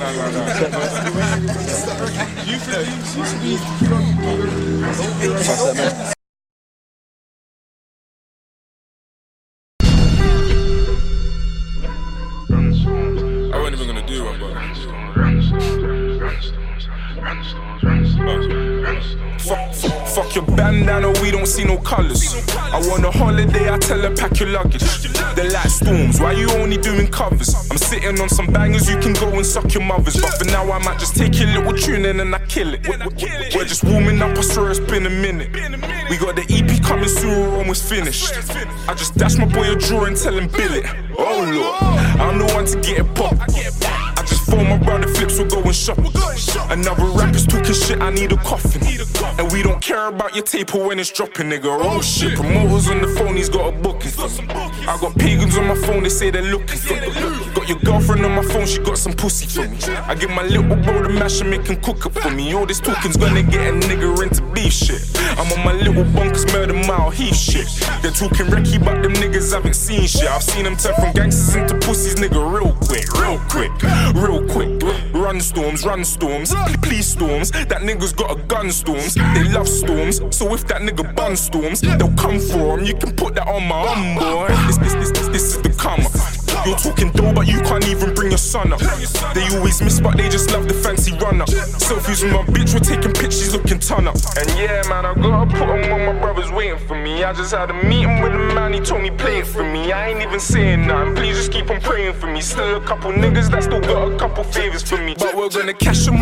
I wasn't even gonna do one, but. Fuck, fuck, fuck your bandana, we don't see no colours. I want a holiday, I tell her pack your luggage. They're like storms, why you only doing covers? I'm sitting on some bangers, you can go and suck your mothers. But for now, I might just take your little tune in and I kill it. We're, just warming up, I swear it's been a minute. We got the EP coming soon, we're almost finished. I just dash my boy a draw and tell him bill it. Oh lord, I'm the one to get it popped. Phone my brother flips, we're going shopping. Another rapper's talking shit, I need a coffin. And we don't care about your tape or when it's dropping, nigga. Oh, oh shit, promoters on the phone, he's got a booking. I got pagans on my phone, they say they're looking for me. Got your girlfriend on my phone, she got some pussy for me. I give my little bro the mash and make him cook up for me. All this talking's gonna get a nigga into beef shit. I'm on my little murder mile heath shit. They're talking recce, but them niggas haven't seen shit. I've seen them turn from gangsters into pussies, nigga, real quick, real quick, real quick. Run storms, run storms, police storms. That nigga's got a gun storms. They love storms, so if that nigga bun storms, they'll come for him. You can put that on my arm, boy. This, this, this, this, this is the come. You're talking even bring your son up. They always miss, but they just love the fancy run up. Selfies with my bitch, we're taking pictures looking ton up. And yeah, man, I gotta put on my brother's waiting for me. I just had a meeting with a man, he told me play it for me. I ain't even saying nothing, please just keep on praying for me. Still a couple niggas that still got a couple favors for me. But we're gonna cash them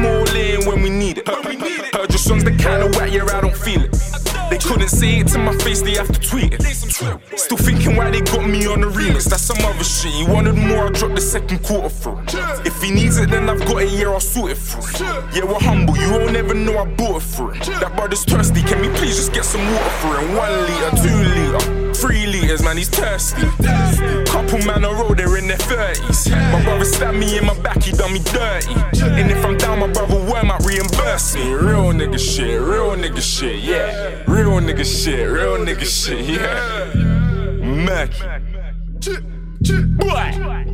couldn't say it to my face, they have to tweet it. Still thinking why they got me on the remix, that's some other shit. He wanted more, I dropped the second quarter through. If he needs it, then I've got a year, I'll sort it through. Yeah, we're humble, you won't ever know I bought it for it. That brother's thirsty, can we please just get some water for him? One liter, two liter, three man, he's thirsty. Couple man on road, they're in their 30s. My brother stabbed me in my back, he done me dirty. And if I'm down, my brother worm might reimburse me. Real nigga shit, real nigga shit, yeah. Real nigga shit, real nigga shit, yeah. Murky. Boy.